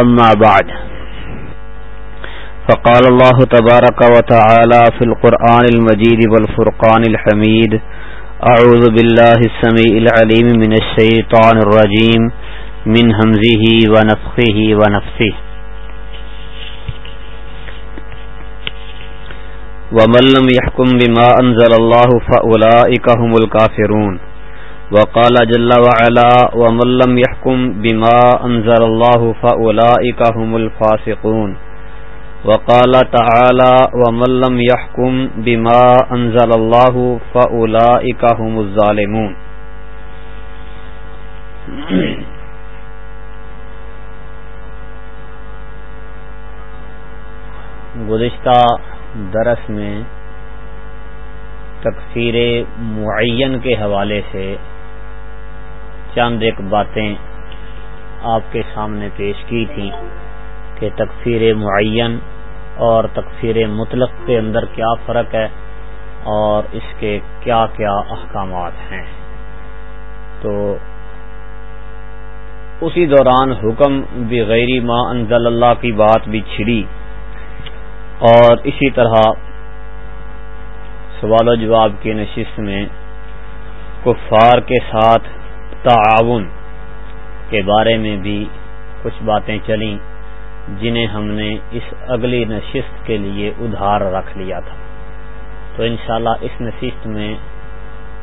أما بعد. فقال الله تبارك وتعالى في القرآن المجيد والفرقان الحميد أعوذ بالله السميع العليم من الشيطان الرجيم، من همزه ونفخه ونفسه ومن لم يحكم بما أنزل الله فأولئك هم الكافرون. وقال جل وعلا ومن لم يحكم بما أنزل الله فأولئك هم الفاسقون. وقال تعالى ومن لم يحكم بما أنزل الله فأولئك هم الظالمون. گزشتہ درس میں تکفیر معین کے حوالے سے چند ایک باتیں آپ کے سامنے پیش کی تھیں کہ تکفیر معین اور تکفیر مطلق کے اندر کیا فرق ہے اور اس کے کیا کیا احکامات ہیں۔ تو اسی دوران حکم بغیر ما انزل اللہ کی بات بھی چھڑی اور اسی طرح سوال و جواب کی نشست میں کفار کے ساتھ تعاون کے بارے میں بھی کچھ باتیں چلیں جنہیں ہم نے اس اگلی نشست کے لیے ادھار رکھ لیا تھا۔ تو انشاءاللہ اس نشست میں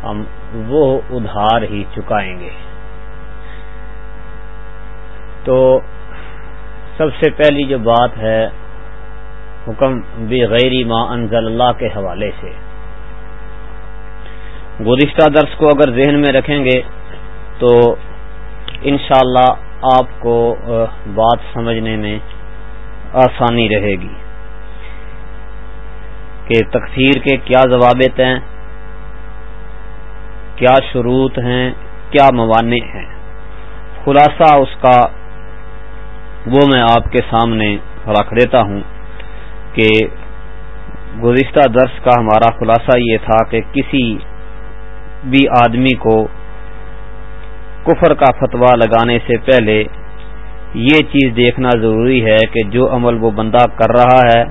ہم وہ ادھار ہی چکائیں گے۔ تو سب سے پہلی جو بات ہے، حکم بغیر ما انزل اللہ کے حوالے سے۔ گزشتہ درس کو اگر ذہن میں رکھیں گے تو انشاءاللہ اللہ آپ کو بات سمجھنے میں آسانی رہے گی کہ تکفیر کے کیا ضوابط ہیں، کیا شروط ہیں، کیا موانع ہیں۔ خلاصہ اس کا وہ میں آپ کے سامنے رکھ دیتا ہوں کہ گزشتہ درس کا ہمارا خلاصہ یہ تھا کہ کسی بھی آدمی کو کفر کا فتویٰ لگانے سے پہلے یہ چیز دیکھنا ضروری ہے کہ جو عمل وہ بندہ کر رہا ہے،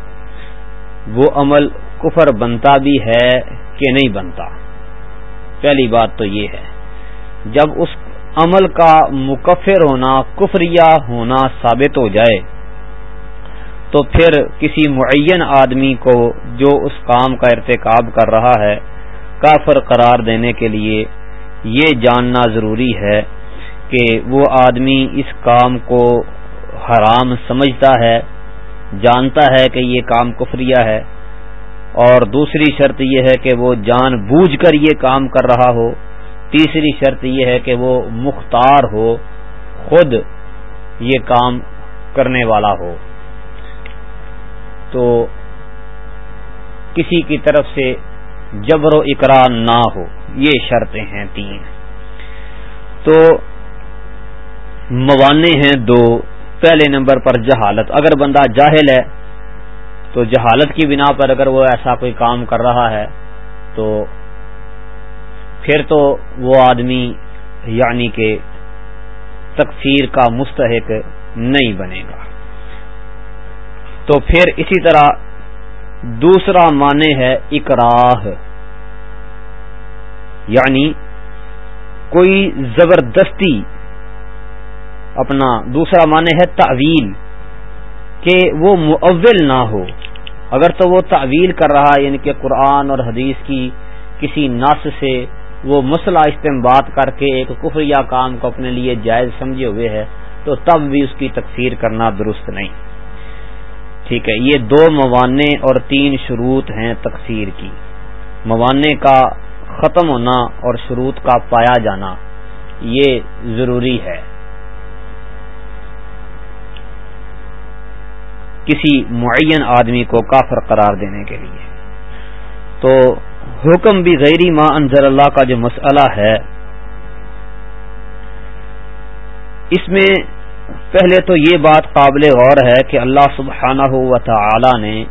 وہ عمل کفر بنتا بھی ہے کہ نہیں بنتا۔ پہلی بات تو یہ ہے، جب اس عمل کا مکفر ہونا، کفریہ ہونا ثابت ہو جائے، تو پھر کسی معین آدمی کو جو اس کام کا ارتکاب کر رہا ہے، کافر قرار دینے کے لیے یہ جاننا ضروری ہے کہ وہ آدمی اس کام کو حرام سمجھتا ہے، جانتا ہے کہ یہ کام کفریہ ہے، اور دوسری شرط یہ ہے کہ وہ جان بوجھ کر یہ کام کر رہا ہو، تیسری شرط یہ ہے کہ وہ مختار ہو، خود یہ کام کرنے والا ہو۔ تو کسی کی طرف سے جبر و اقرار نہ ہو۔ یہ شرطیں ہیں تین۔ تو موانے ہیں دو۔ پہلے نمبر پر جہالت۔ اگر بندہ جاہل ہے، تو جہالت کی بنا پر اگر وہ ایسا کوئی کام کر رہا ہے، تو پھر تو وہ آدمی یعنی کہ تکفیر کا مستحق نہیں بنے گا۔ تو پھر اسی طرح دوسرا معنی ہے اکراہ۔ یعنی کوئی زبردستی اپنا دوسرا معنی ہے تعویل، کہ وہ معول نہ ہو۔ اگر تو وہ تعویل کر رہا یعنی کہ قرآن اور حدیث کی کسی نس سے وہ مسئلہ استعمال کر کے ایک کفریہ کام کو اپنے لیے جائز سمجھے ہوئے ہے، تو تب بھی اس کی تکفیر کرنا درست نہیں۔ ٹھیک ہے، یہ دو موانے اور تین شروط ہیں تکفیر کی۔ موانے کا ختم ہونا اور شروط کا پایا جانا، یہ ضروری ہے۔ کسی معین آدمی کو کافر قرار دینے کے لیے۔ تو حکم بھی غیری ما انضر اللہ کا جو مسئلہ ہے، اس میں پہلے تو یہ بات قابل غور ہے کہ اللہ سبحانہ و تعالی نے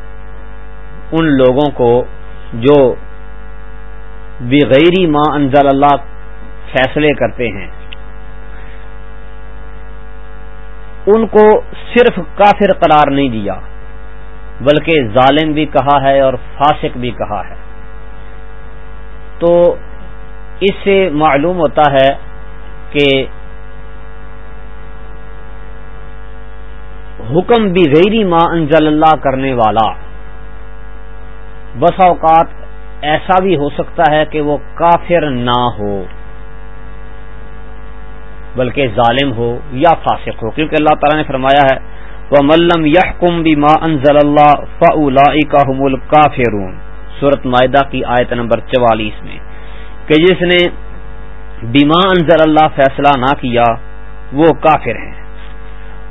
ان لوگوں کو جو بغیری ما انزل اللہ فیصلے کرتے ہیں۔ ان کو صرف کافر قرار نہیں دیا، بلکہ ظالم بھی کہا ہے اور فاسق بھی کہا ہے۔ تو اس سے معلوم ہوتا ہے کہ حکم بھی غیری ما انزل اللہ کرنے والا بس اوقات ایسا بھی ہو سکتا ہے کہ وہ کافر نہ ہو، بلکہ ظالم ہو یا فاسق ہو۔ کیونکہ اللہ تعالیٰ نے فرمایا ہے وہ ملم یہ کم بھی ما انزل اللہ فلا کا کافرون صورت معدہ کی آیت نمبر چوالیس میں، کہ جس نے بیما انزل اللہ فیصلہ نہ کیا، وہ کافر ہیں۔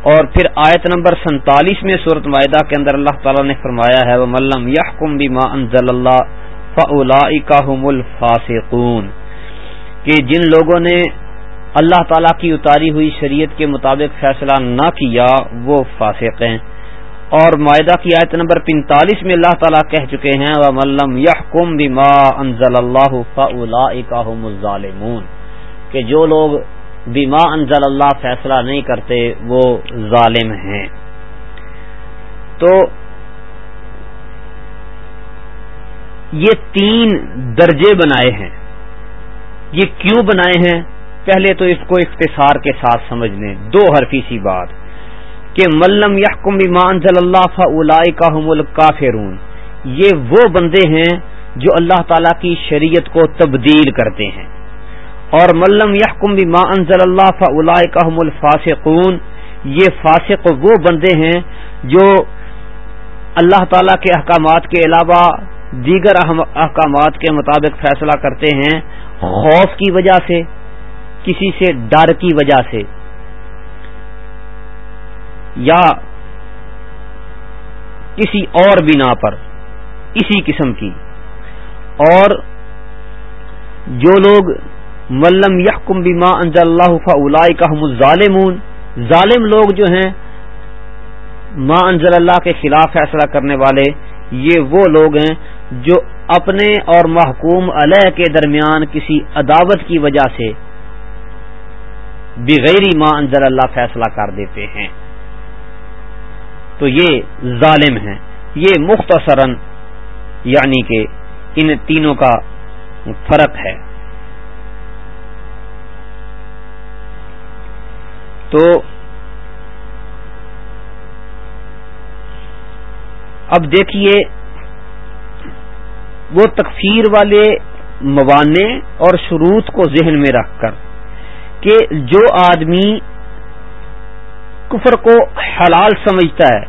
اور پھر آیت نمبر سینتالیس میں صورت معدہ کے اندر اللہ تعالیٰ نے فرمایا ہے وہ ملم یہ کم بھی ما انزل اللہ فلا کا الفاسقون کہ جن لوگوں نے اللہ تعالیٰ کی اتاری ہوئی شریعت کے مطابق فیصلہ نہ کیا، وہ فاسق ہیں۔ اور معاہدہ کی آیت نمبر پینتالیس میں اللہ تعالیٰ کہہ چکے ہیں ملم یہ کم بیما انزل اللہ الظالمون۔ کہ جو لوگ بیما انزل اللہ فیصلہ نہیں کرتے، وہ ظالم ہیں۔ تو یہ تین درجے بنائے ہیں۔ یہ کیوں بنائے ہیں؟ پہلے تو اس کو اختصار کے ساتھ سمجھ لیں۔ دو حرفی سی بات۔ کہ ملم یحکم ایمان ضل اللہ فلائی کا کافرون یہ وہ بندے ہیں جو اللہ تعالی کی شریعت کو تبدیل کرتے ہیں۔ اور ملم یحکم بھی انزل اللہ فلائی کا الفاسقون۔ یہ فاسق وہ بندے ہیں جو اللہ تعالی کے احکامات کے علاوہ دیگر احکامات کے مطابق فیصلہ کرتے ہیں خوف کی وجہ سے، کسی سے ڈر کی وجہ سے، یا کسی اور بنا پر، اسی قسم کی۔ اور جو لوگ ملم یحکم بیما انزل اللہ فلا کا ظالمون ظالم لوگ جو ہیں، ما انزل اللہ کے خلاف فیصلہ کرنے والے، یہ وہ لوگ ہیں جو اپنے اور محکوم علیہ کے درمیان کسی عداوت کی وجہ سے بغیر ما انزل اللہ فیصلہ کر دیتے ہیں۔ تو یہ ظالم ہیں۔ یہ مختصرا یعنی کہ ان تینوں کا فرق ہے۔ تو اب دیکھیے وہ تکفیر والے موانے اور شروط کو ذہن میں رکھ کر کہ جو آدمی کفر کو حلال سمجھتا ہے،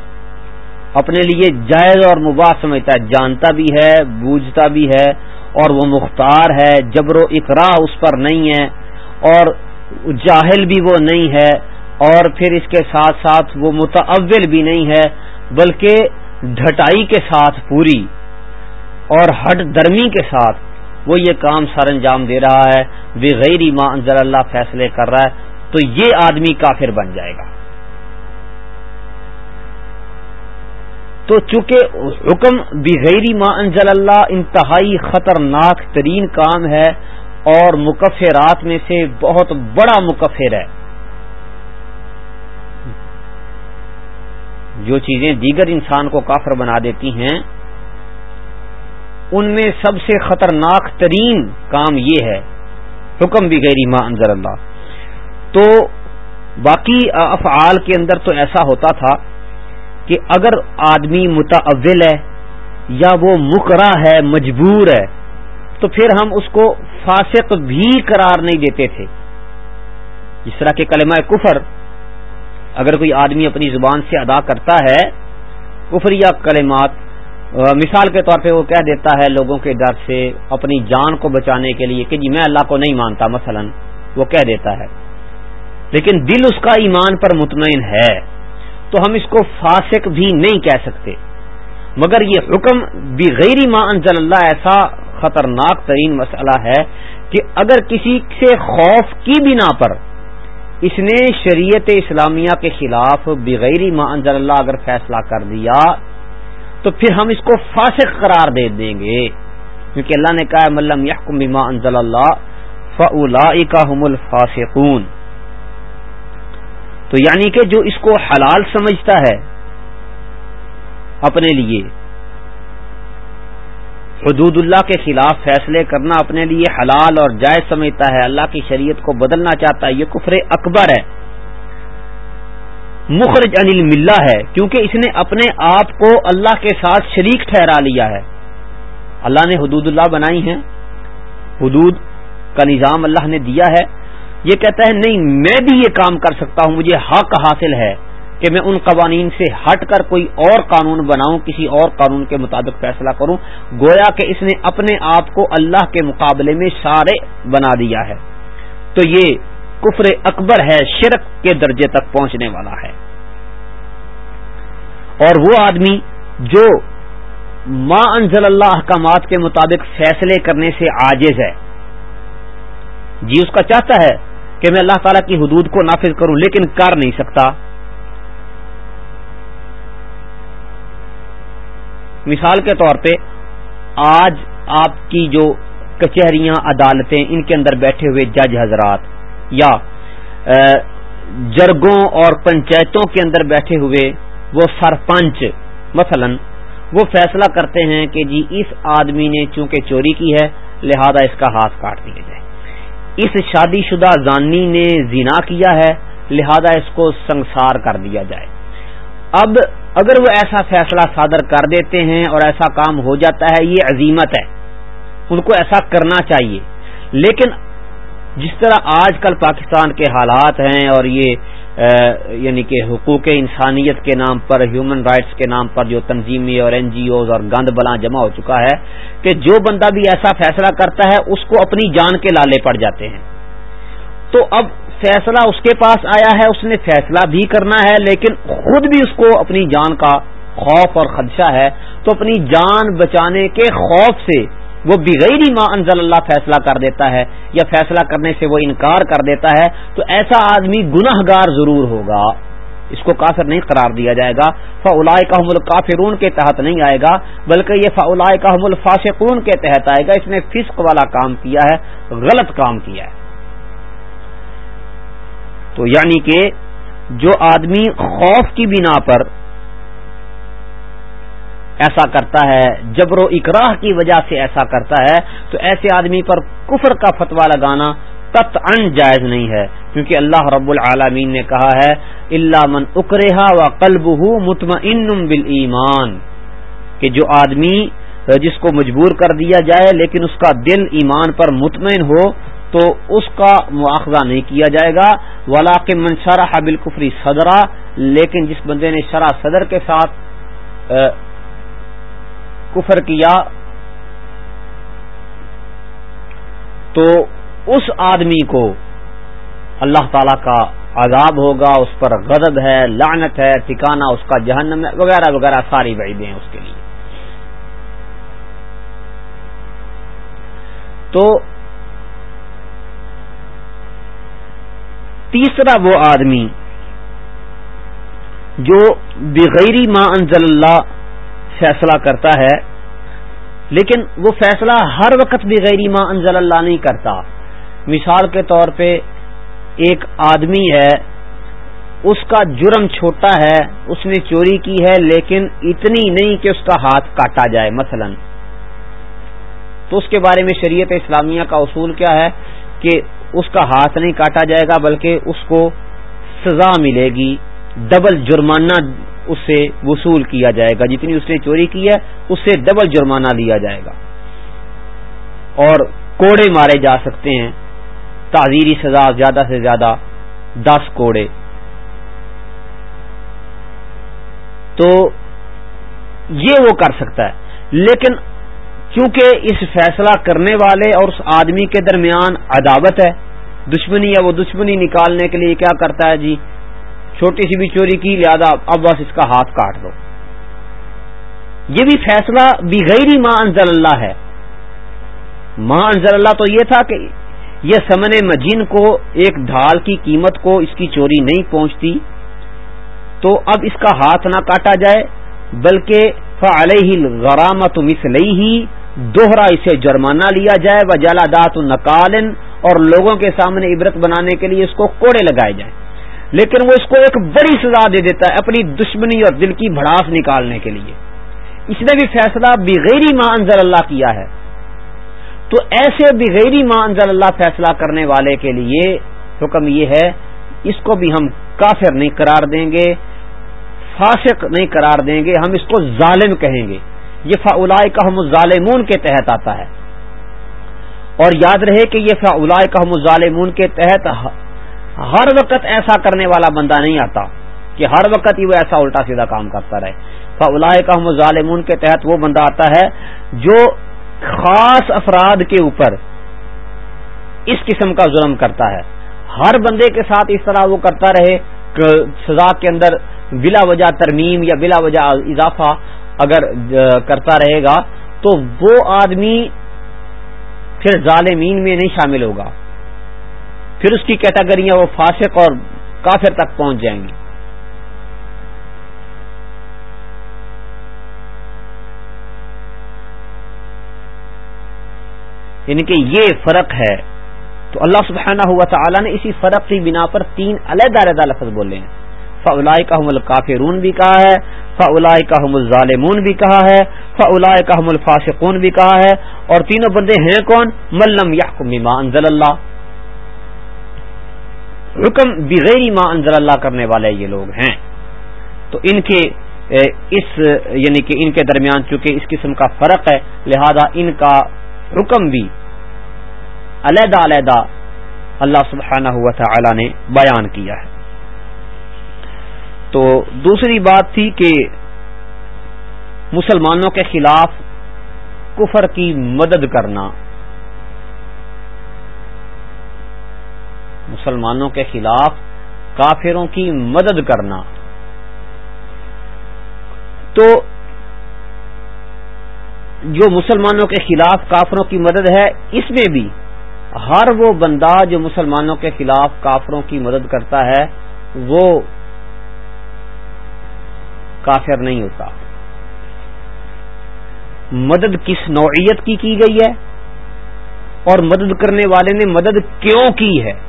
اپنے لیے جائز اور مباح سمجھتا ہے، جانتا بھی ہے، بوجھتا بھی ہے اور وہ مختار ہے، جبر و اقرا اس پر نہیں ہے اور جاہل بھی وہ نہیں ہے اور پھر اس کے ساتھ ساتھ وہ متعول بھی نہیں ہے، بلکہ ڈھٹائی کے ساتھ پوری اور ہٹ درمی کے ساتھ وہ یہ کام سر انجام دے رہا ہے، بغیر ماں انزل اللہ فیصلے کر رہا ہے، تو یہ آدمی کافر بن جائے گا۔ تو چونکہ حکم بغیر ماں انزل اللہ انتہائی خطرناک ترین کام ہے اور مکفرات میں سے بہت بڑا مکفر ہے۔ جو چیزیں دیگر انسان کو کافر بنا دیتی ہیں ان میں سب سے خطرناک ترین کام یہ ہے، حکم بھی غیر ماں انضر اللہ۔ تو باقی افعال کے اندر تو ایسا ہوتا تھا کہ اگر آدمی متعول ہے یا وہ مکرا ہے، مجبور ہے، تو پھر ہم اس کو فاسق بھی قرار نہیں دیتے تھے۔ جس طرح کہ کلمہ کفر، اگر کوئی آدمی اپنی زبان سے ادا کرتا ہے، کفر یا کلمات مثال کے طور پہ وہ کہہ دیتا ہے لوگوں کے ڈر سے اپنی جان کو بچانے کے لیے کہ جی میں اللہ کو نہیں مانتا مثلا، وہ کہہ دیتا ہے۔ لیکن دل اس کا ایمان پر مطمئن ہے، تو ہم اس کو فاسق بھی نہیں کہہ سکتے۔ مگر یہ حکم بغیر ما انزل اللہ ایسا خطرناک ترین مسئلہ ہے کہ اگر کسی سے خوف کی بنا پر اس نے شریعت اسلامیہ کے خلاف بغیر ما انزل اللہ اگر فیصلہ کر دیا تو پھر ہم اس کو فاسق قرار دے دیں گے۔ کیونکہ اللہ نے کہا ملم یحکم بما انزل اللہ فلاحم الفاسقون۔ تو یعنی کہ جو اس کو حلال سمجھتا ہے اپنے لیے۔ حدود اللہ کے خلاف فیصلے کرنا اپنے لیے حلال اور جائز سمجھتا ہے۔ اللہ کی شریعت کو بدلنا چاہتا ہے، یہ کفر اکبر ہے۔ مخرج انل ملا ہے، کیونکہ اس نے اپنے آپ کو اللہ کے ساتھ شریک ٹھہرا لیا ہے۔ اللہ نے حدود اللہ بنائی ہیں۔ حدود کا نظام اللہ نے دیا ہے۔ یہ کہتا ہے، نہیں، میں بھی یہ کام کر سکتا ہوں، مجھے حق حاصل ہے کہ میں ان قوانین سے ہٹ کر کوئی اور قانون بناؤں، کسی اور قانون کے مطابق فیصلہ کروں۔ گویا کہ اس نے اپنے آپ کو اللہ کے مقابلے میں سارے بنا دیا ہے۔ تو یہ کفر اکبر ہے، شرک کے درجے تک پہنچنے والا ہے۔ اور وہ آدمی جو ما انزل اللہ احکامات کے مطابق فیصلے کرنے سے عاجز ہے۔ جی اس کا چاہتا ہے کہ میں اللہ تعالی کی حدود کو نافذ کروں، لیکن کر نہیں سکتا۔ مثال کے طور پہ، آج آپ کی جو کچہریاں، عدالتیں، ان کے اندر بیٹھے ہوئے جج حضرات یا جرگوں اور پنچایتوں کے اندر بیٹھے ہوئے وہ سرپنچ، مثلا وہ فیصلہ کرتے ہیں کہ جی اس آدمی نے چونکہ چوری کی ہے، لہذا اس کا ہاتھ کاٹ دیا جائے۔ اس شادی شدہ زانی نے زنا کیا ہے، لہذا اس کو سنسار کر دیا جائے۔ اب اگر وہ ایسا فیصلہ صادر کر دیتے ہیں اور ایسا کام ہو جاتا ہے، یہ عظیمت ہے۔ ان کو ایسا کرنا چاہیے۔ لیکن جس طرح آج کل پاکستان کے حالات ہیں اور یہ یعنی کہ حقوق انسانیت کے نام پر ہیومن رائٹس کے نام پر جو تنظیمی اور این جی اوز اور گند بلاں جمع ہو چکا ہے کہ جو بندہ بھی ایسا فیصلہ کرتا ہے، اس کو اپنی جان کے لالے پڑ جاتے ہیں۔ تو اب فیصلہ اس کے پاس آیا ہے، اس نے فیصلہ بھی کرنا ہے، لیکن خود بھی اس کو اپنی جان کا خوف اور خدشہ ہے۔ تو اپنی جان بچانے کے خوف سے وہ بغیر ماں انزل اللہ فیصلہ کر دیتا ہے یا فیصلہ کرنے سے وہ انکار کر دیتا ہے، تو ایسا آدمی گناہ گار ضرور ہوگا۔ اس کو کافر نہیں قرار دیا جائے گا۔ فلاح کا حمل کافرون کے تحت نہیں آئے گا، بلکہ یہ فلاح کا حمل فاسقون کے تحت آئے گا۔ اس نے فسق والا کام کیا ہے، غلط کام کیا ہے۔ تو یعنی کہ جو آدمی خوف کی بنا پر ایسا کرتا ہے، جبر و اکراہ کی وجہ سے ایسا کرتا ہے، تو ایسے آدمی پر کفر کا فتوا لگانا تت ان جائز نہیں ہے۔ کیونکہ اللہ رب العالمین نے کہا ہے اللہ من اکرا و قلب مطمئن بل کہ جو آدمی جس کو مجبور کر دیا جائے، لیکن اس کا دل ایمان پر مطمئن ہو، تو اس کا مواخذہ نہیں کیا جائے گا۔ ولا کے منشارہ حابل کفری صدرا، لیکن جس بندے نے شرح صدر کے ساتھ کفر کیا تو اس آدمی کو اللہ تعالی کا عذاب ہوگا، اس پر غضب ہے، لعنت ہے ٹھکانا اس کا جہنم ہے، وغیرہ وغیرہ، ساری وعیدیں ہیں اس کے لیے۔ تو تیسرا وہ آدمی جو بغیر ما انزل اللہ فیصلہ کرتا ہے، لیکن وہ فیصلہ ہر وقت بغیر ما انزل اللہ نہیں کرتا۔ مثال کے طور پہ ایک آدمی ہے، اس کا جرم چھوٹا ہے، اس نے چوری کی ہے، لیکن اتنی نہیں کہ اس کا ہاتھ کاٹا جائے، مثلا۔ تو اس کے بارے میں شریعت اسلامیہ کا اصول کیا ہے کہ اس کا ہاتھ نہیں کاٹا جائے گا، بلکہ اس کو سزا ملے گی، ڈبل جرمانہ اس سے وصول کیا جائے گا۔ جتنی اس نے چوری کی ہے، اس سے ڈبل جرمانہ لیا جائے گا۔ اور کوڑے مارے جا سکتے ہیں۔ تعزیری سزا زیادہ سے زیادہ دس کوڑے۔ تو یہ وہ کر سکتا ہے۔ لیکن کیونکہ اس فیصلہ کرنے والے اور اس آدمی کے درمیان عداوت ہے، دشمنی یا وہ دشمنی نکالنے کے لیے کیا کرتا ہے جی؟ چھوٹی سی بھی چوری کی، لہذا اب بس اس کا ہاتھ کاٹ دو۔ یہ بھی فیصلہ بغیر ماں انزل اللہ ہے۔ ماں انزل اللہ تو یہ تھا کہ یہ سمن مجین کو، ایک ڈھال کی قیمت کو اس کی چوری نہیں پہنچتی۔ تو اب اس کا ہاتھ نہ کاٹا جائے، بلکہ فعلیہ غرامت مسلئی ہی دوہرا اسے جرمانہ لیا جائے۔ و جلا دات نقالن، اور لوگوں کے سامنے عبرت بنانے کے لیے اس کو کوڑے لگائے جائیں۔ لیکن وہ اس کو ایک بڑی سزا دے دیتا ہے اپنی دشمنی اور دل کی بھڑاس نکالنے کے لیے۔ اس نے بھی فیصلہ بغیری ماں انزل اللہ کیا ہے۔ تو ایسے بغیری ماں انزل اللہ فیصلہ کرنے والے کے لیے حکم یہ ہے، اس کو بھی ہم کافر نہیں قرار دیں گے، فاسق نہیں قرار دیں گے، ہم اس کو ظالم کہیں گے۔ یہ فا کا ہم ظالمون کے تحت آتا ہے۔ اور یاد رہے کہ یہ فا کا ہم ظالمون کے تحت ہر وقت ایسا کرنے والا بندہ نہیں آتا کہ ہر وقت ہی وہ ایسا الٹا سیدھا کام کرتا رہے۔ فا کا ظالمون کے تحت وہ بندہ آتا ہے جو خاص افراد کے اوپر اس قسم کا ظلم کرتا ہے۔ ہر بندے کے ساتھ اس طرح وہ کرتا رہے سزا کے اندر بلا وجہ ترمیم یا بلا وجہ اضافہ اگر کرتا رہے گا تو وہ آدمی پھر ظالمین میں نہیں شامل ہوگا۔ پھر اس کی کیٹاگریاں وہ فاسق اور کافر تک پہنچ جائیں گی۔ یعنی کہ یہ فرق ہے۔ تو اللہ سبحانہ ہوا تعالیٰ نے اسی فرق کی بنا پر تین علیحدہ علیحدہ لفظ بولے ہیں۔ فلا کا حم القافرون بھی کہا ہے فلا کا حم الظالمون بھی کہا ہے فلا کا حم الفاصقون بھی کہا ہے۔ اور تینوں بندے ہیں کون؟ ملم یا انزل اللہ۔ حکم بغیر ما انزل اللہ کرنے والے یہ لوگ ہیں۔ تو ان کے اس یعنی کہ ان کے درمیان چونکہ اس قسم کا فرق ہے، لہذا ان کا حکم بھی علیحدہ علیحدہ اللہ سبحانہ ہوا تھا نے بیان کیا ہے۔ تو دوسری بات تھی کہ مسلمانوں کے خلاف کفر کی مدد کرنا۔ مسلمانوں کے خلاف کافروں کی مدد کرنا۔ تو جو مسلمانوں کے خلاف کافروں کی مدد ہے، اس میں بھی ہر وہ بندہ جو مسلمانوں کے خلاف کافروں کی مدد کرتا ہے، وہ کافر نہیں ہوتا۔ مدد کس نوعیت کی کی گئی ہے؟ اور مدد کرنے والے نے مدد کیوں کی ہے؟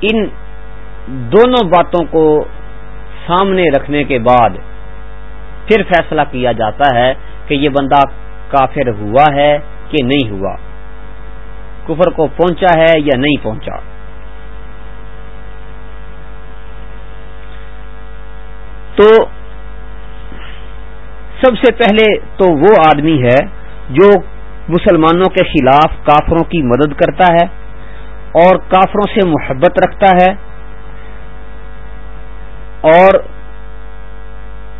ان دونوں باتوں کو سامنے رکھنے کے بعد پھر فیصلہ کیا جاتا ہے کہ یہ بندہ کافر ہوا ہے کہ نہیں ہوا، کفر کو پہنچا ہے یا نہیں پہنچا۔ تو سب سے پہلے تو وہ آدمی ہے جو مسلمانوں کے خلاف کافروں کی مدد کرتا ہے۔ اور کافروں سے محبت رکھتا ہے اور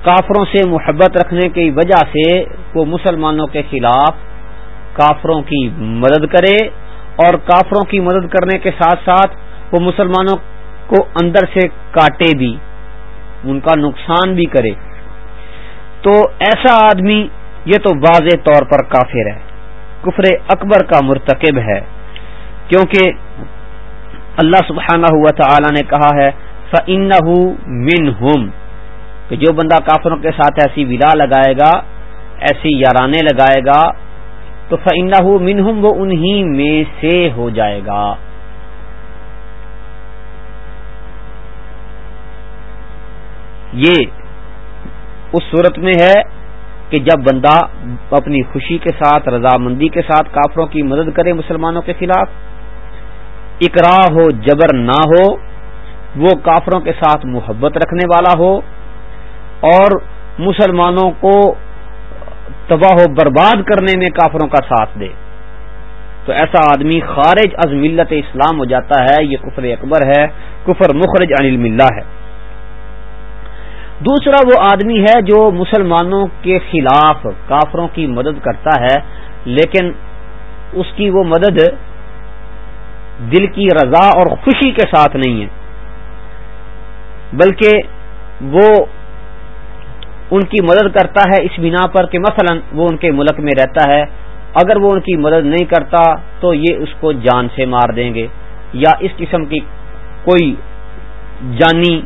کافروں سے محبت رکھنے کی وجہ سے وہ مسلمانوں کے خلاف کافروں کی مدد کرے اور کافروں کی مدد کرنے کے ساتھ ساتھ وہ مسلمانوں کو اندر سے کاٹے بھی، ان کا نقصان بھی کرے۔ تو ایسا آدمی یہ تو واضح طور پر کافر ہے، کفر اکبر کا مرتکب ہے، کیونکہ اللہ سبحانہ ہوا تعالی نے کہا ہے فن من ہوم کہ جو بندہ کافروں کے ساتھ ایسی ولا لگائے گا، ایسی یارانے لگائے گا، تو فن منہم وہ انہی میں سے ہو جائے گا۔ یہ اس صورت میں ہے کہ جب بندہ اپنی خوشی کے ساتھ، رضامندی کے ساتھ کافروں کی مدد کرے مسلمانوں کے خلاف اقرا ہو، جبر نہ ہو، وہ کافروں کے ساتھ محبت رکھنے والا ہو اور مسلمانوں کو تباہ و برباد کرنے میں کافروں کا ساتھ دے۔ تو ایسا آدمی خارج از ملت اسلام ہو جاتا ہے، یہ کفر اکبر ہے، کفر مخرج انل ملہ ہے۔ دوسرا وہ آدمی ہے جو مسلمانوں کے خلاف کافروں کی مدد کرتا ہے، لیکن اس کی وہ مدد دل کی رضا اور خوشی کے ساتھ نہیں ہے۔ بلکہ وہ ان کی مدد کرتا ہے اس بنا پر کہ مثلا وہ ان کے ملک میں رہتا ہے۔ اگر وہ ان کی مدد نہیں کرتا تو یہ اس کو جان سے مار دیں گے۔ یا اس قسم کی کوئی جانی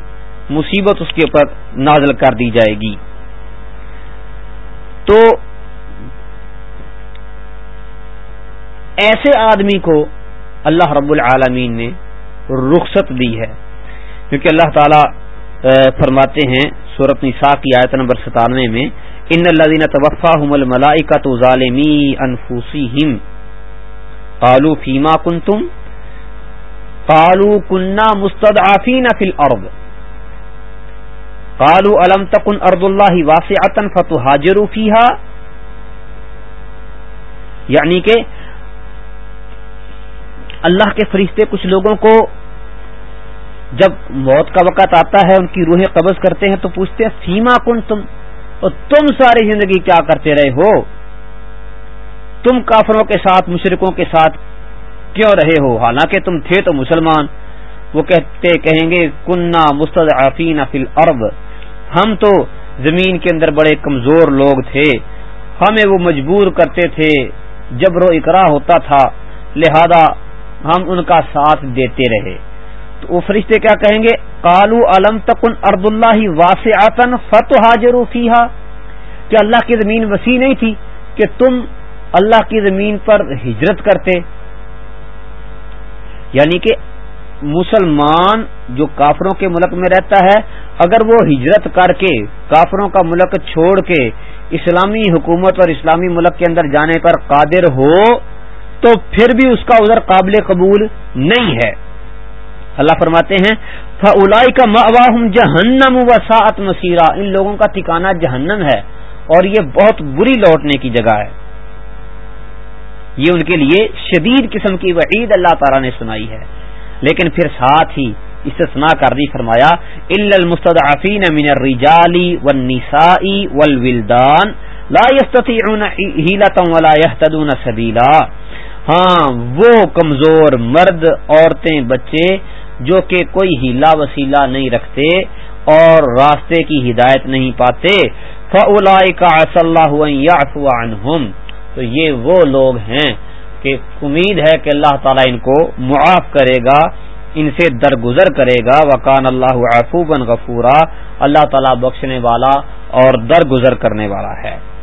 مصیبت اس کے اوپر نازل کر دی جائے گی۔ تو ایسے آدمی کو اللہ رب العالمین نے رخصت دی ہے۔ کیونکہ اللہ تعالی فرماتے ہیں صورت نساء کی آیت نمبر ستانوے میں، ان الذين توفاهم الملائكه ظالمي انفسهم قالوا فيما كنتم قالوا كنا مستضعفين في الارض۔ قالوا الم تكن ارض الله واسعه فتهاجروا فيها یعنی کہ اللہ کے فرشتے کچھ لوگوں کو جب موت کا وقت آتا ہے، ان کی روحیں قبض کرتے ہیں تو پوچھتے ہیں سیما کن تم اور تم ساری زندگی کیا کرتے رہے ہو؟ تم کافروں کے ساتھ مشرقوں کے ساتھ کیوں رہے ہو؟ حالانکہ تم تھے تو مسلمان۔ وہ کہتے، کہیں گے کنہ مستضعفین فی الارض۔ ہم تو زمین کے اندر بڑے کمزور لوگ تھے۔ ہمیں وہ مجبور کرتے تھے۔ جبر و اقرا ہوتا تھا۔ لہذا ہم ان کا ساتھ دیتے رہے۔ تو وہ فرشتے کیا کہیں گے؟ کالو علم تکن ارد اللہ واسعتن فتح حاجر کہ اللہ کی زمین وسیع نہیں تھی، کہ تم اللہ کی زمین پر ہجرت کرتے۔ یعنی کہ مسلمان جو کافروں کے ملک میں رہتا ہے، اگر وہ ہجرت کر کے، کافروں کا ملک چھوڑ کے اسلامی حکومت اور اسلامی ملک کے اندر جانے پر قادر ہو تو پھر بھی اس کا ادھر قابل قبول نہیں ہے۔ اللہ فرماتے ہیں فلائی کا مواہم جہنم و ساعت مسیرہ ان لوگوں کا ٹھکانا جہنم ہے اور یہ بہت بری لوٹنے کی جگہ ہے۔ یہ ان کے لیے شدید قسم کی وعید اللہ تعالی نے سنائی ہے۔ لیکن پھر ساتھ ہی استثناء کر دی فرمایا المستضعفین من الرجال والنساء والولدان لا يستطيعون حيلة ولا يهتدون سبيلا۔ ہاں وہ کمزور مرد عورتیں بچے جو کہ کوئی ہیلا وسیلہ نہیں رکھتے اور راستے کی ہدایت نہیں پاتے تو یہ وہ لوگ ہیں کہ امید ہے کہ اللہ تعالیٰ ان کو معاف کرے گا، ان سے درگزر کرے گا۔ وکان اللہ عفوبن غفورا۔ اللہ تعالیٰ بخشنے والا اور درگزر کرنے والا ہے۔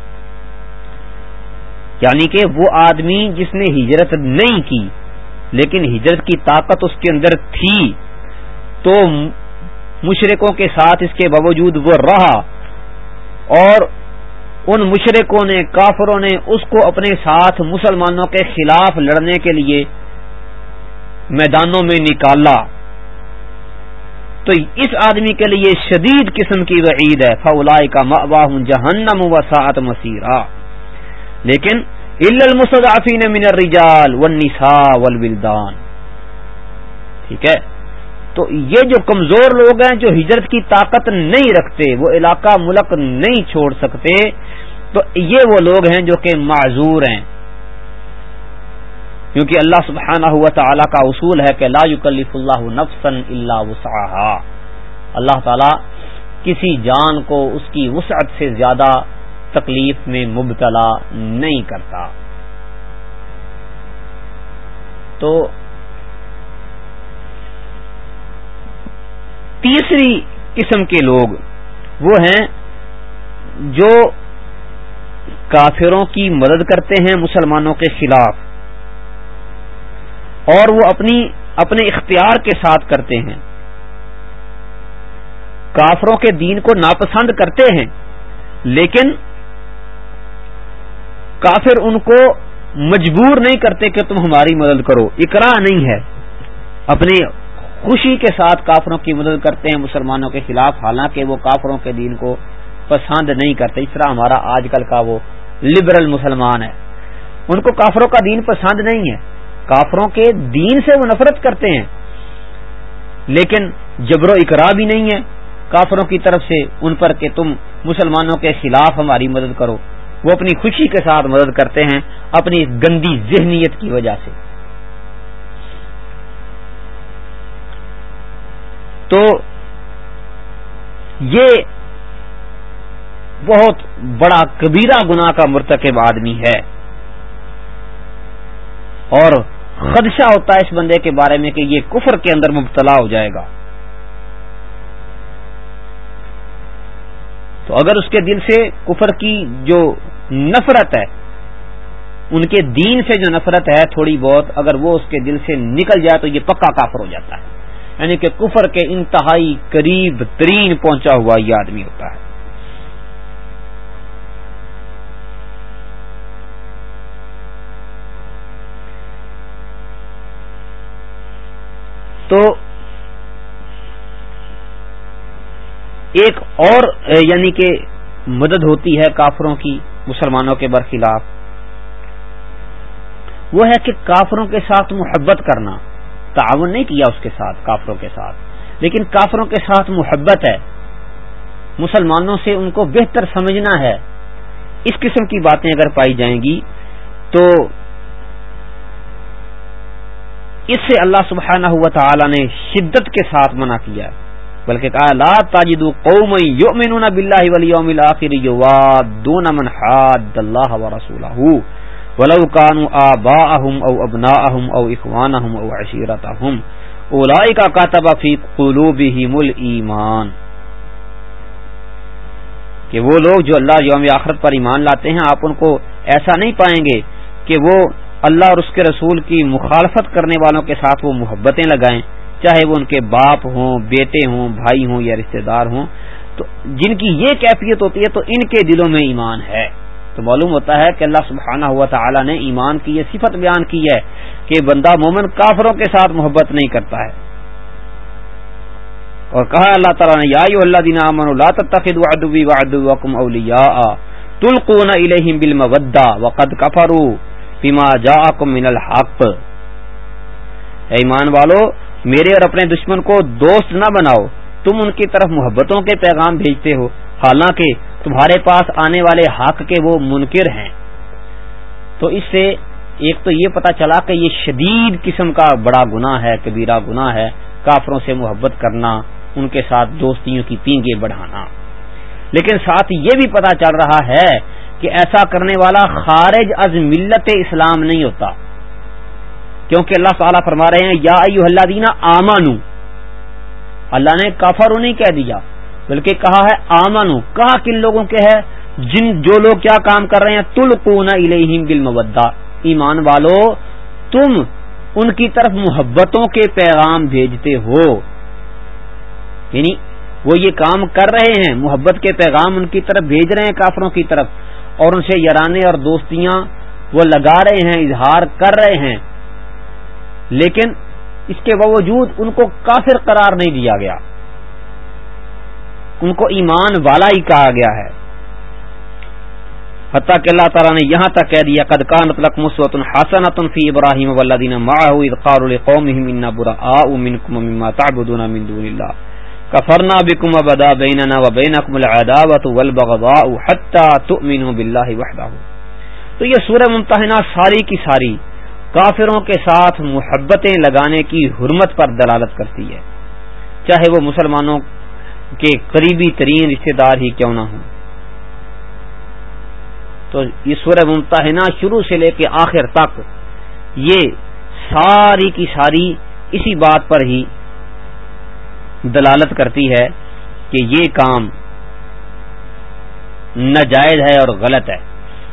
یعنی کہ وہ آدمی جس نے ہجرت نہیں کی، لیکن ہجرت کی طاقت اس کے اندر تھی، تو مشرقوں کے ساتھ اس کے باوجود وہ رہا اور ان مشرقوں نے، کافروں نے اس کو اپنے ساتھ مسلمانوں کے خلاف لڑنے کے لیے میدانوں میں نکالا۔ تو اس آدمی کے لیے شدید قسم کی وعید ہے فولا کا واہ جہنم وساط مسیرہ لیکن المستضعفین من الرجال والنساء والولدان. ٹھیک ہے؟ تو یہ جو کمزور لوگ ہیں جو ہجرت کی طاقت نہیں رکھتے، وہ علاقہ ملک نہیں چھوڑ سکتے، تو یہ وہ لوگ ہیں جو کہ معذور ہیں۔ کیونکہ اللہ سبحانہ ہوا تعالی کا اصول ہے کہ لا یکلف اللہ نفسا الا وسعها اللہ تعالی کسی جان کو اس کی وسعت سے زیادہ تکلیف میں مبتلا نہیں کرتا۔ تو تیسری قسم کے لوگ وہ ہیں جو کافروں کی مدد کرتے ہیں مسلمانوں کے خلاف اور وہ اپنی، اپنے اختیار کے ساتھ کرتے ہیں۔ کافروں کے دین کو ناپسند کرتے ہیں، لیکن کافر ان کو مجبور نہیں کرتے کہ تم ہماری مدد کرو اقرا نہیں ہے۔ اپنی خوشی کے ساتھ کافروں کی مدد کرتے ہیں، مسلمانوں کے خلاف، حالانکہ وہ کافروں کے دین کو پسند نہیں کرتے۔ اس طرح ہمارا آج کل کا وہ لبرل مسلمان ہے۔ ان کو کافروں کا دین پسند نہیں ہے۔ کافروں کے دین سے وہ نفرت کرتے ہیں۔ لیکن جبر و اقرا بھی نہیں ہے۔ کافروں کی طرف سے ان پر کہ تم مسلمانوں کے خلاف ہماری مدد کرو۔ وہ اپنی خوشی کے ساتھ مدد کرتے ہیں اپنی گندی ذہنیت کی وجہ سے۔ تو یہ بہت بڑا کبیرہ گناہ کا مرتکب آدمی ہے۔ اور خدشہ ہوتا ہے اس بندے کے بارے میں کہ یہ کفر کے اندر مبتلا ہو جائے گا۔ تو اگر اس کے دل سے کفر کی جو نفرت ہے، ان کے دین سے جو نفرت ہے تھوڑی بہت، اگر وہ اس کے دل سے نکل جائے تو یہ پکا کافر ہو جاتا ہے۔ یعنی کہ کفر کے انتہائی قریب ترین پہنچا ہوا یہ آدمی ہوتا ہے۔ تو ایک اور یعنی کہ مدد ہوتی ہے کافروں کی، مسلمانوں کے برخلاف۔ وہ ہے کہ کافروں کے ساتھ محبت کرنا، تعاون نہیں کیا اس کے ساتھ، کافروں کے ساتھ۔ لیکن کافروں کے ساتھ محبت ہے۔ مسلمانوں سے ان کو بہتر سمجھنا ہے۔ اس قسم کی باتیں اگر پائی جائیں گی، تو اس سے اللہ سبحانہ ہوا تعالی نے شدت کے ساتھ منع کیا۔ ہے بلکہ کہا، لا تاجدو قوم یؤمنون باللہ والیوم الاخر یوادون من حاد اللہ ورسولہ ولو كانوا آباءهم او ابناءهم او اخوانهم او عشيرتهم اولئك كتب في قلوبهم الايمان کہ وہ لوگ جو اللہ یوم آخرت پر ایمان لاتے ہیں، آپ ان کو ایسا نہیں پائیں گے کہ وہ اللہ اور اس کے رسول کی مخالفت کرنے والوں کے ساتھ وہ محبتیں لگائیں چاہے وہ ان کے باپ ہوں، بیٹے ہوں، بھائی ہوں یا رشتہ دار ہوں، تو جن کی یہ کیفیت ہوتی ہے تو ان کے دلوں میں ایمان ہے۔ تو معلوم ہوتا ہے کہ اللہ سبحانہ ہوا تعالی نے ایمان کی یہ صفت بیان کی ہے کہ بندہ مومن کافروں کے ساتھ محبت نہیں کرتا ہے۔ اور کہا اللہ تعالیٰ نے، یا اللہ دینا امن اللہ تخد ادبی وادم اولیا تلقون الیہم بالمودہ وقد کفروا بما جاءکم من الحق۔ اے ایمان والو میرے اور اپنے دشمن کو دوست نہ بناؤ، تم ان کی طرف محبتوں کے پیغام بھیجتے ہو۔ حالانکہ تمہارے پاس آنے والے حق کے وہ منکر ہیں۔ تو اس سے ایک تو یہ پتا چلا کہ یہ شدید قسم کا بڑا گنا ہے، کبیرہ گنا ہے۔ کافروں سے محبت کرنا، ان کے ساتھ دوستیوں کی پینگیں بڑھانا۔ لیکن ساتھ یہ بھی پتا چل رہا ہے کہ ایسا کرنے والا خارج از ملت اسلام نہیں ہوتا۔ کیونکہ اللہ تعالیٰ فرما رہے ہیں، یا ایو اللہ دینا آمانو اللہ نے کافر نہیں کہہ دیا، بلکہ کہا ہے آمانو کہا کن لوگوں کے ہے؟ جن، جو لوگ کیا کام کر رہے ہیں؟ تل کو ایمان والو، تم ان کی طرف محبتوں کے پیغام بھیجتے ہو۔ یعنی وہ یہ کام کر رہے ہیں، محبت کے پیغام ان کی طرف بھیج رہے ہیں کافروں کی طرف، اور ان سے یارانے اور دوستیاں وہ لگا رہے ہیں، اظہار کر رہے ہیں۔ لیکن اس کے باوجود ان کو کافر قرار نہیں دیا گیا۔ ان کو ایمان والا ہی کہا گیا ہے۔ حتیٰ کہ اللہ تعالیٰ نے یہاں تک کہہ دیا، قد کانت لکم اسوۃ حسنۃ فی ابراہیم والذین معه اذ قالوا لقومهم انا براء منکم مما تعبدون من دون الله کفرنا بكم وبدا بیننا وبینکم العداوۃ والبغضاء حتى تؤمنوا بالله وحده۔ تو یہ سورہ ممتحنہ ساری کی ساری کافروں کے ساتھ محبتیں لگانے کی حرمت پر دلالت کرتی ہے۔ چاہے وہ مسلمانوں کے قریبی ترین رشتے دار ہی کیوں نہ ہوں۔ تو یہ سورہ ممتحنہ شروع سے لے کے آخر تک یہ ساری کی ساری اسی بات پر ہی دلالت کرتی ہے کہ یہ کام ناجائز ہے اور غلط ہے۔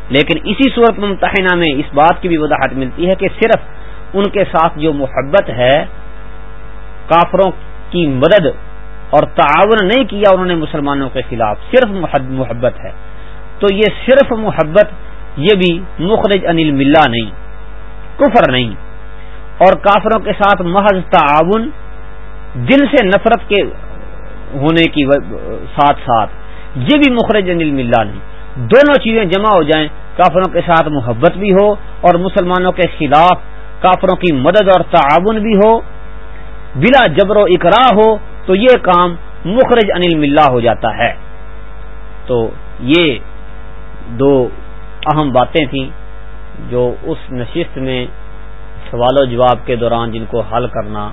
لیکن اسی صورت ممتحنہ میں اس بات کی بھی وضاحت ملتی ہے کہ صرف ان کے ساتھ جو محبت ہے، کافروں کی مدد اور تعاون نہیں کیا انہوں نے مسلمانوں کے خلاف، صرف محبت ہے۔ تو یہ صرف محبت، یہ بھی مخرج انل ملا نہیں، کفر نہیں۔ اور کافروں کے ساتھ محض تعاون، دل سے نفرت کے ہونے کی ساتھ ساتھ یہ بھی مخرج انل ملا نہیں۔ دونوں چیزیں جمع ہو جائیں، کافروں کے ساتھ محبت بھی ہو اور مسلمانوں کے خلاف کافروں کی مدد اور تعاون بھی ہو، بلا جبر و اقرا ہو تو یہ کام مخرج انل ملا ہو جاتا ہے۔ تو یہ دو اہم باتیں تھیں جو اس نشست میں سوال و جواب کے دوران جن کو حل کرنا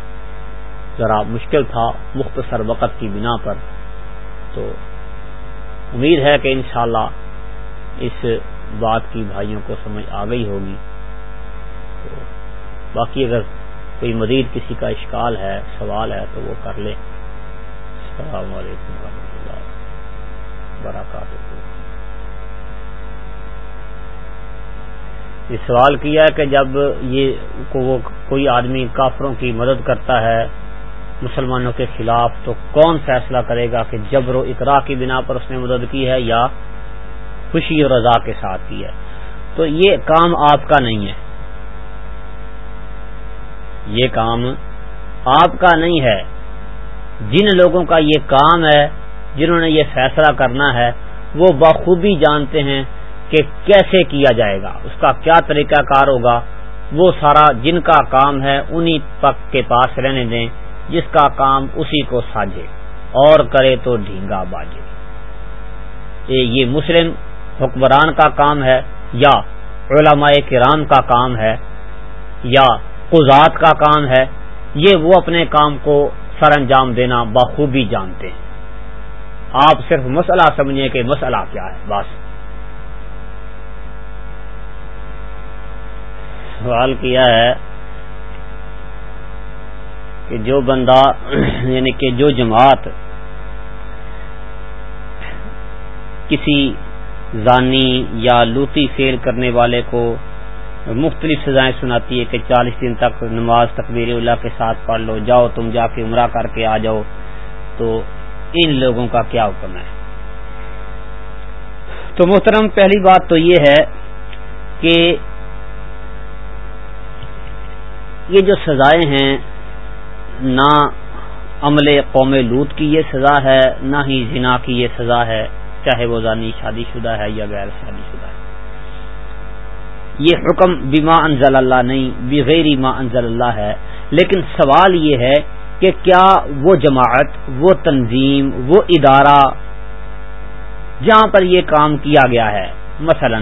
ذرا مشکل تھا مختصر وقت کی بنا پر۔ تو امید ہے کہ انشاءاللہ اس بات کی بھائیوں کو سمجھ آ گئی ہوگی۔ تو باقی اگر کوئی مزید کسی کا اشکال ہے، سوال ہے، تو وہ کر لے۔ السلام علیکم ورحمۃ اللہ وبرکاتہ۔ یہ سوال کیا کہ جب یہ وہ کوئی آدمی کافروں کی مدد کرتا ہے مسلمانوں کے خلاف، تو کون فیصلہ کرے گا کہ جبر و اقرا کی بنا پر اس نے مدد کی ہے یا خوشی و رضا کے ساتھ کی ہے۔ تو یہ کام آپ کا نہیں ہے۔ یہ کام آپ کا نہیں ہے۔ جن لوگوں کا یہ کام ہے، جنہوں نے یہ فیصلہ کرنا ہے، وہ بخوبی جانتے ہیں کہ کیسے کیا جائے گا۔ اس کا کیا طریقہ کار ہوگا؟ وہ سارا جن کا کام ہے، انہی تک کے پاس رہنے دیں، جس کا کام اسی کو ساجے۔ اور کرے تو ڈھینگا باجے۔ یہ مسلم حکمران کا کام ہے یا علماء کرام کا کام ہے یا قزات کا کام ہے، یہ وہ اپنے کام کو سر انجام دینا بخوبی جانتے ہیں۔ آپ صرف مسئلہ سمجھیں کہ مسئلہ کیا ہے، بس۔ سوال کیا ہے کہ جو بندہ یعنی کہ جو جماعت کسی زانی یا لوتی فیل کرنے والے کو مختلف سزائیں سناتی ہے کہ چالیس دن تک نماز تقبیر اللہ کے ساتھ پڑھ لو، جاؤ تم جا کے عمرہ کر کے آ جاؤ۔ تو ان لوگوں کا کیا حکم ہے؟ تو محترم، پہلی بات تو یہ ہے کہ یہ جو سزائیں ہیں، نہ عمل قوم لوت کی یہ سزا ہے، نہ ہی زنا کی یہ سزا ہے۔ چاہے وہ زانی شادی شدہ ہے یا غیر شادی شدہ ہے۔ یہ حکم بیما انزل اللہ نہیں، بغیر ما انزل اللہ ہے۔ لیکن سوال یہ ہے کہ کیا وہ جماعت، وہ تنظیم، وہ ادارہ جہاں پر یہ کام کیا گیا ہے؟ مثلا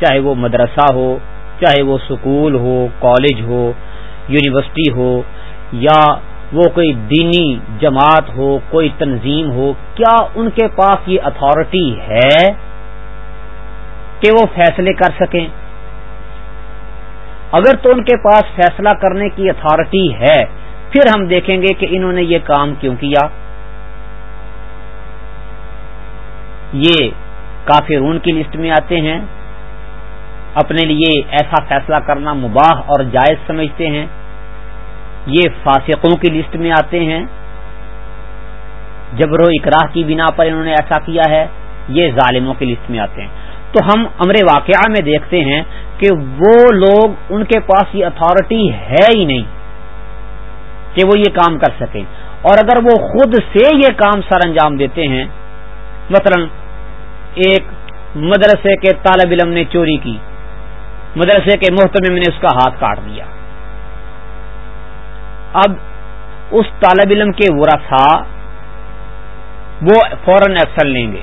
چاہے وہ مدرسہ ہو، چاہے وہ سکول ہو، کالج ہو، یونیورسٹی ہو یا وہ کوئی دینی جماعت ہو، کوئی تنظیم ہو، کیا ان کے پاس یہ اتارٹی ہے کہ وہ فیصلے کر سکیں؟ اگر تو ان کے پاس فیصلہ کرنے کی اتارٹی ہے، پھر ہم دیکھیں گے کہ انہوں نے یہ کام کیوں کیا۔ یہ کافرون کی لسٹ میں آتے ہیں۔ اپنے لیے ایسا فیصلہ کرنا مباح اور جائز سمجھتے ہیں۔ یہ فاسقوں کی لسٹ میں آتے ہیں۔ جبر و اکراہ کی بنا پر انہوں نے ایسا کیا ہے، یہ ظالموں کی لسٹ میں آتے ہیں۔ تو ہم امر واقعہ میں دیکھتے ہیں کہ وہ لوگ ان کے پاس یہ اتارٹی ہے ہی نہیں کہ وہ یہ کام کر سکیں۔ اور اگر وہ خود سے یہ کام سر انجام دیتے ہیں، مثلا ایک مدرسے کے طالب علم نے چوری کی، مدرسے کے محتمم نے اس کا ہاتھ کاٹ دیا۔ اب اس طالب علم کے ورثا وہ فوراً ایکشن لیں گے۔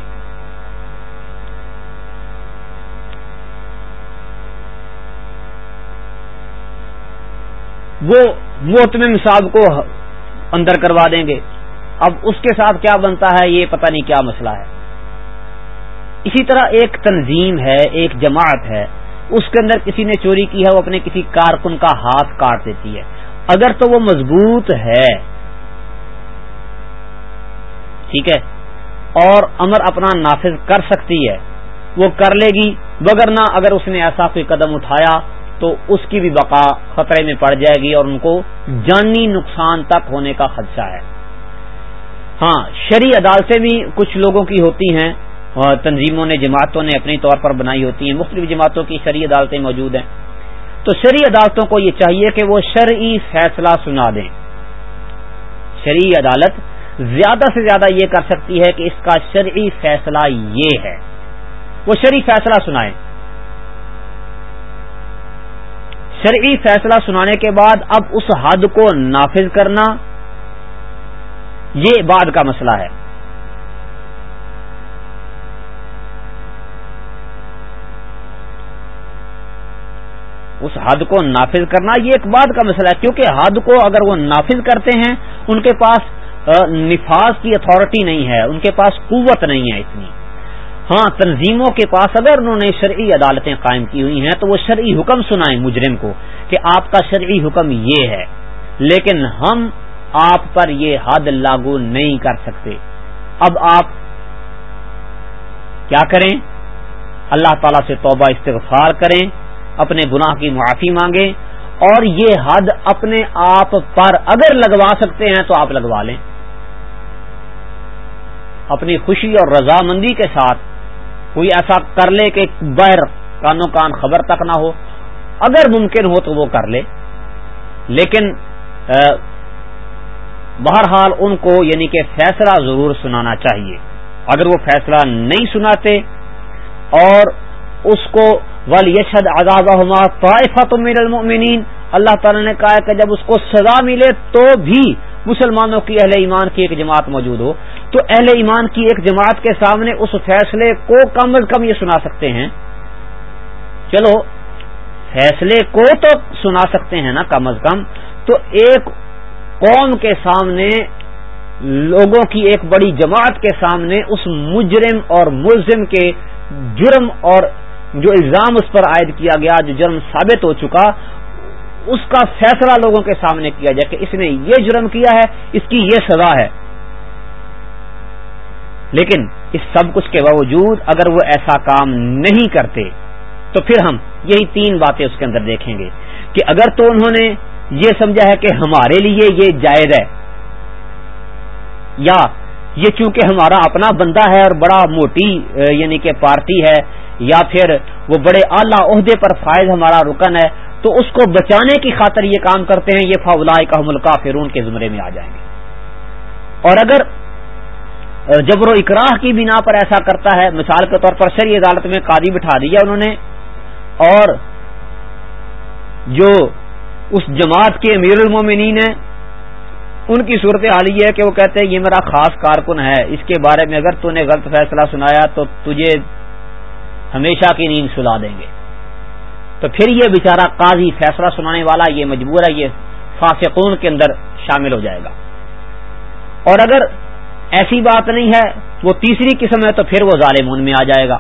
وہ محتم صاحب کو اندر کروا دیں گے۔ اب اس کے ساتھ کیا بنتا ہے یہ پتہ نہیں کیا مسئلہ ہے۔ اسی طرح ایک تنظیم ہے، ایک جماعت ہے۔ اس کے اندر کسی نے چوری کی ہے، وہ اپنے کسی کارکن کا ہاتھ کاٹ دیتی ہے۔ اگر تو وہ مضبوط ہے۔ ٹھیک ہے؟ اور امر اپنا نافذ کر سکتی ہے۔ وہ کر لے گی بگر نہ اگر اس نے ایسا کوئی قدم اٹھایا تو اس کی بھی بقا خطرے میں پڑ جائے گی اور ان کو جانی نقصان تک ہونے کا خدشہ ہے۔ ہاں شری عدالتیں بھی کچھ لوگوں کی ہوتی ہیں۔ تنظیموں نے، جماعتوں نے اپنی طور پر بنائی ہوتی ہیں۔ مختلف جماعتوں کی شری عدالتیں موجود ہیں۔ تو شرعی عدالتوں کو یہ چاہیے کہ وہ شرعی فیصلہ سنا دیں۔ شرعی عدالت زیادہ سے زیادہ یہ کر سکتی ہے کہ اس کا شرعی فیصلہ یہ ہے۔ وہ شرعی فیصلہ سنائیں۔ شرعی فیصلہ سنانے کے بعد اب اس حد کو نافذ کرنا یہ بعد کا مسئلہ ہے۔ اس حد کو نافذ کرنا یہ ایک بات کا مسئلہ ہے۔ کیونکہ حد کو اگر وہ نافذ کرتے ہیں، ان کے پاس نفاذ کی اتھارٹی نہیں ہے، ان کے پاس قوت نہیں ہے اتنی۔ ہاں تنظیموں کے پاس اگر انہوں نے شرعی عدالتیں قائم کی ہوئی ہیں، تو وہ شرعی حکم سنائیں مجرم کو کہ آپ کا شرعی حکم یہ ہے۔ لیکن ہم آپ پر یہ حد لاگو نہیں کر سکتے۔ اب آپ کیا کریں؟ اللہ تعالی سے توبہ استغفار کریں۔ اپنے گناہ کی معافی مانگیں اور یہ حد اپنے آپ پر اگر لگوا سکتے ہیں تو آپ لگوا لیں۔ اپنی خوشی اور رضامندی کے ساتھ کوئی ایسا کر لے کہ بہر کانوں کان خبر تک نہ ہو۔ اگر ممکن ہو تو وہ کر لے۔ لیکن بہرحال ان کو یعنی کہ فیصلہ ضرور سنانا چاہیے۔ اگر وہ فیصلہ نہیں سناتے اور اس کو ول یشد آزاد طائفہ المؤمنین اللہ تعالی نے کہا کہ جب اس کو سزا ملے تو بھی مسلمانوں کی اہل ایمان کی ایک جماعت موجود ہو۔ تو اہل ایمان کی ایک جماعت کے سامنے اس فیصلے کو کم از کم یہ سنا سکتے ہیں۔ چلو، فیصلے کو تو سنا سکتے ہیں نا کم از کم۔ تو ایک قوم کے سامنے، لوگوں کی ایک بڑی جماعت کے سامنے اس مجرم اور ملزم کے جرم اور جو الزام اس پر عائد کیا گیا، جو جرم ثابت ہو چکا، اس کا فیصلہ لوگوں کے سامنے کیا جائے کہ اس نے یہ جرم کیا ہے، اس کی یہ سزا ہے۔ لیکن اس سب کچھ کے باوجود اگر وہ ایسا کام نہیں کرتے، تو پھر ہم یہی تین باتیں اس کے اندر دیکھیں گے کہ اگر تو انہوں نے یہ سمجھا ہے کہ ہمارے لیے یہ جائز ہے، یا یہ چونکہ ہمارا اپنا بندہ ہے اور بڑا موٹی یعنی کہ پارٹی ہے یا پھر وہ بڑے اعلیٰ عہدے پر فائز ہمارا رکن ہے، تو اس کو بچانے کی خاطر یہ کام کرتے ہیں، یہ فولا کا ملکہ فرون کے زمرے میں آ جائیں گے۔ اور اگر جبر و اکراہ کی بنا پر ایسا کرتا ہے، مثال کے طور پر شری عدالت میں قاضی بٹھا دیا انہوں نے، اور جو اس جماعت کے امیر المومنین ہیں، ان کی صورت حال یہ ہے کہ وہ کہتے ہیں، یہ میرا خاص کارکن ہے، اس کے بارے میں اگر تو نے غلط فیصلہ سنایا تو تجھے ہمیشہ کی نیند سلا دیں گے۔ تو پھر یہ بیچارہ قاضی فیصلہ سنانے والا یہ مجبور ہے، یہ فاسقون کے اندر شامل ہو جائے گا۔ اور اگر ایسی بات نہیں ہے، وہ تیسری قسم ہے، تو پھر وہ ظالمون میں آ جائے گا۔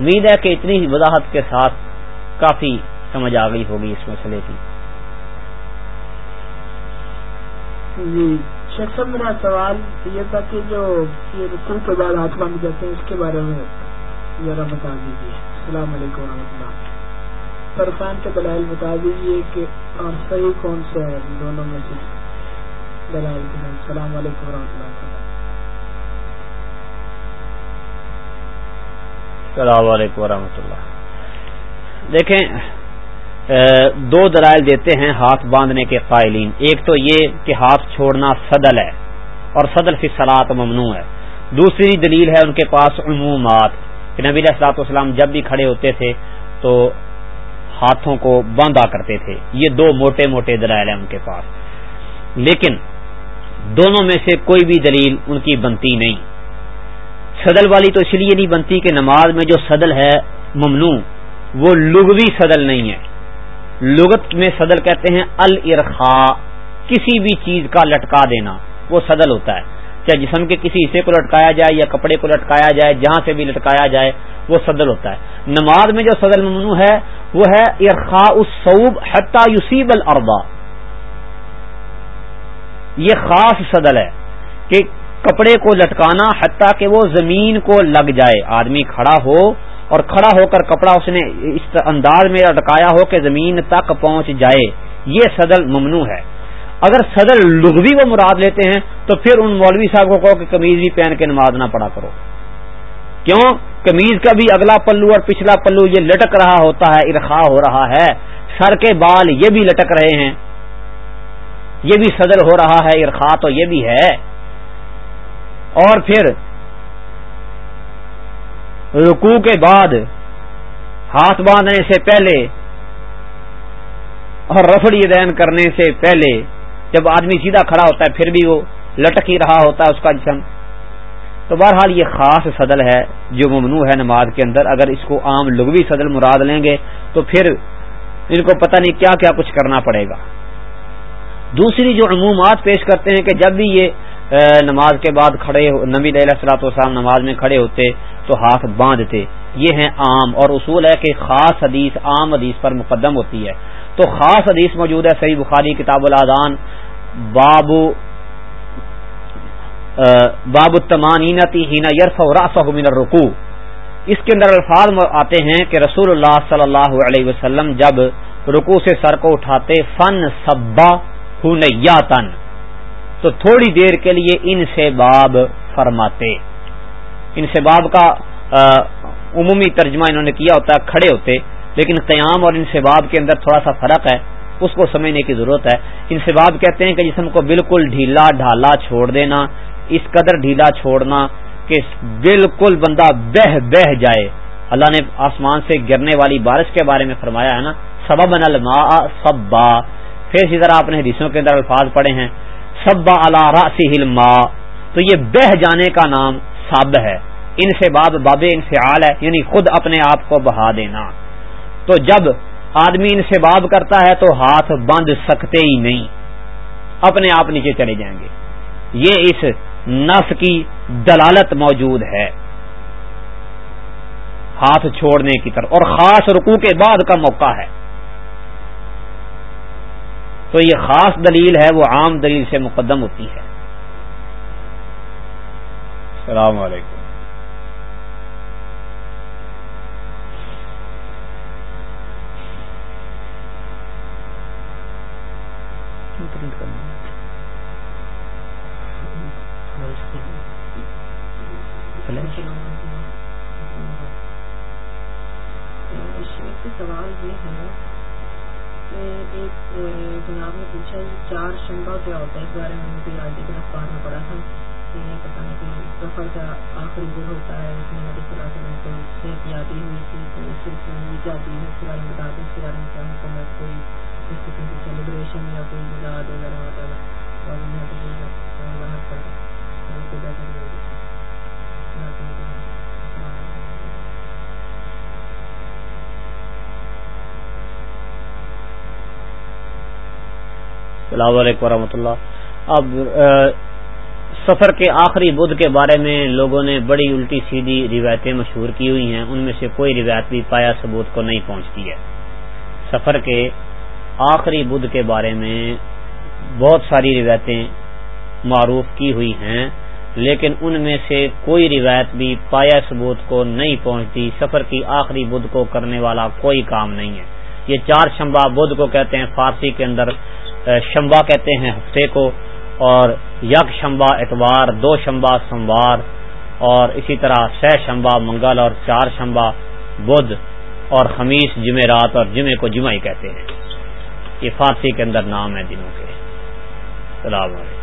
امید ہے کہ اتنی وضاحت کے ساتھ کافی سمجھ آ گئی ہوگی اس مسئلے کی۔ جی۔ جی میرا سوال یہ تھا کہ جو یہ رکو کے بعد ہاتھ باندھ جاتے ہیں اس کے بارے میں ذرا بتا دیجیے السلام علیکم و رحمۃ اللہ۔ فرفان کے دلائل بتا دیجیے کہ اور صحیح کون سے ہے دونوں میں سے دلائل کے السلام علیکم و اللہ السلام علیکم و رحمۃ اللہ۔ دیکھیں دو دلائل دیتے ہیں ہاتھ باندھنے کے قائلین۔ ایک تو یہ کہ ہاتھ چھوڑنا صدل ہے اور صدل فی سلاد ممنوع ہے۔ دوسری دلیل ہے ان کے پاس عمومات کہ نبی علیہ السلاط والسلام جب بھی کھڑے ہوتے تھے تو ہاتھوں کو باندھا کرتے تھے۔ یہ دو موٹے موٹے دلائل ہیں ان کے پاس۔ لیکن دونوں میں سے کوئی بھی دلیل ان کی بنتی نہیں۔ صدل والی تو اس لیے نہیں بنتی کہ نماز میں جو صدل ہے ممنوع، وہ لغوی صدل نہیں ہے۔ لغت میں صدل کہتے ہیں الرخا کسی بھی چیز کا لٹکا دینا، وہ صدل ہوتا ہے۔ چاہے جسم کے کسی حصے کو لٹکایا جائے یا کپڑے کو لٹکایا جائے، جہاں سے بھی لٹکایا جائے، وہ صدر ہوتا ہے۔ نماز میں جو صدر ممنوع ہے، وہ ہے ارخا الصوب حتہ یوسیب الربا یہ خاص صدر ہے کہ کپڑے کو لٹکانا حتیٰ کہ وہ زمین کو لگ جائے۔ آدمی کھڑا ہو اور کھڑا ہو کر کپڑا اس نے اس انداز میں لٹکایا ہو کہ زمین تک پہنچ جائے۔ یہ صدر ممنوع ہے۔ اگر صدر لغوی وہ مراد لیتے ہیں، تو پھر ان مولوی صاحب کو کہو کہ کمیز بھی پہن کے نماز نہ پڑا کرو۔ کیوں؟ کمیز کا بھی اگلا پلو اور پچھلا پلو یہ لٹک رہا ہوتا ہے ارخا ہو رہا ہے۔ سر کے بال یہ بھی لٹک رہے ہیں۔ یہ بھی صدر ہو رہا ہے ارخا تو یہ بھی ہے۔ اور پھر رکو کے بعد ہاتھ باندھنے سے پہلے اور رفڑی دین کرنے سے پہلے جب آدمی سیدھا کھڑا ہوتا ہے، پھر بھی وہ لٹک ہی رہا ہوتا ہے اس کا جسم۔ تو بہرحال یہ خاص صدل ہے جو ممنوع ہے نماز کے اندر۔ اگر اس کو عام لغوی صدل مراد لیں گے تو پھر ان کو پتہ نہیں کیا کیا کچھ کرنا پڑے گا۔ دوسری جو عمومات پیش کرتے ہیں کہ جب بھی یہ نماز کے بعد کھڑے نبی علیہ السلاۃ والسلام نماز میں کھڑے ہوتے تو ہاتھ باندھتے۔ یہ ہیں عام، اور اصول ہے کہ خاص حدیث عام حدیث پر مقدم ہوتی ہے۔ تو خاص حدیث موجود ہے صحیح بخاری کتاب الادان۔ باب باب التمانینتی ہینا یرف و من الرکو اس کے اندر الفاظ آتے ہیں کہ رسول اللہ صلی اللہ علیہ وسلم جب رکو سے سر کو اٹھاتے، فن سبا ہن تو تھوڑی دیر کے لیے ان سے باب فرماتے۔ ان سے باب کا عمومی ترجمہ انہوں نے کیا ہوتا ہے، کھڑے ہوتے۔ لیکن قیام اور انسباب کے اندر تھوڑا سا فرق ہے، اس کو سمجھنے کی ضرورت ہے۔ انسباب کہتے ہیں کہ جسم کو بالکل ڈھیلا ڈھالا چھوڑ دینا، اس قدر ڈھیلا چھوڑنا کہ بالکل بندہ بہ بہ جائے۔ اللہ نے آسمان سے گرنے والی بارش کے بارے میں فرمایا ہے نا، سبب الماء سبا پھر اسی طرح اپنے حدیثوں کے اندر الفاظ پڑے ہیں۔ سبا اللہ راسی تو یہ بہ جانے کا نام سب ہے۔ ان سے باب باب انفعال ہے یعنی خود اپنے آپ کو بہا دینا۔ تو جب آدمی ان سے باب کرتا ہے تو ہاتھ باندھ سکتے ہی نہیں۔ اپنے آپ نیچے چلے جائیں گے۔ یہ اس نس کی دلالت موجود ہے۔ ہاتھ چھوڑنے کی طرف۔ اور خاص رکوع کے بعد کا موقع ہے۔ تو یہ خاص دلیل ہے وہ عام دلیل سے مقدم ہوتی ہے۔ السلام علیکم۔ ایک جناب نے پوچھا کہ چار شمبا کیا ہوتا ہے؟ اس بارے میں مجھے آج ایک اخبار میں پڑھا تھا۔ کہ یہ پتا نہیں کہ سفر کا آخری دن ہوتا ہے، اس میں نبی صلی اللہ علیہ وسلم صحت ہوئی تھی تو اس سلسلے میں کیا چیز ہے اس کے بارے میں بتا دیں، اس کے بارے میں کیا حکومت کوئی اس قسم کی سیلیبریشن یا کوئی مزاج وغیرہ ہوتا اور یہاں پہ السلام علیکم ورحمۃ اللہ۔ اب سفر کے آخری بدھ کے بارے میں لوگوں نے بڑی الٹی سیدھی روایتیں مشہور کی ہوئی ہیں، ان میں سے کوئی روایت بھی پایا ثبوت کو نہیں پہنچتی ہے۔ سفر کے آخری بدھ کے بارے میں بہت ساری روایتیں معروف کی ہوئی ہیں، لیکن ان میں سے کوئی روایت بھی پایا ثبوت کو نہیں پہنچتی۔ سفر کی آخری بدھ کو کرنے والا کوئی کام نہیں ہے۔ یہ چار شمبا بدھ کو کہتے ہیں، فارسی کے اندر شمبا کہتے ہیں ہفتے کو، اور یک شمبا اتوار، دو شمبا سوموار، اور اسی طرح سہ شمبا، منگل اور چار شمبا، بدھ اور خمیس جمعرات اور جمعے کو جمعہ ہی کہتے ہیں۔ یہ فارسی کے اندر نام ہے دنوں کے۔ السلام علیکم۔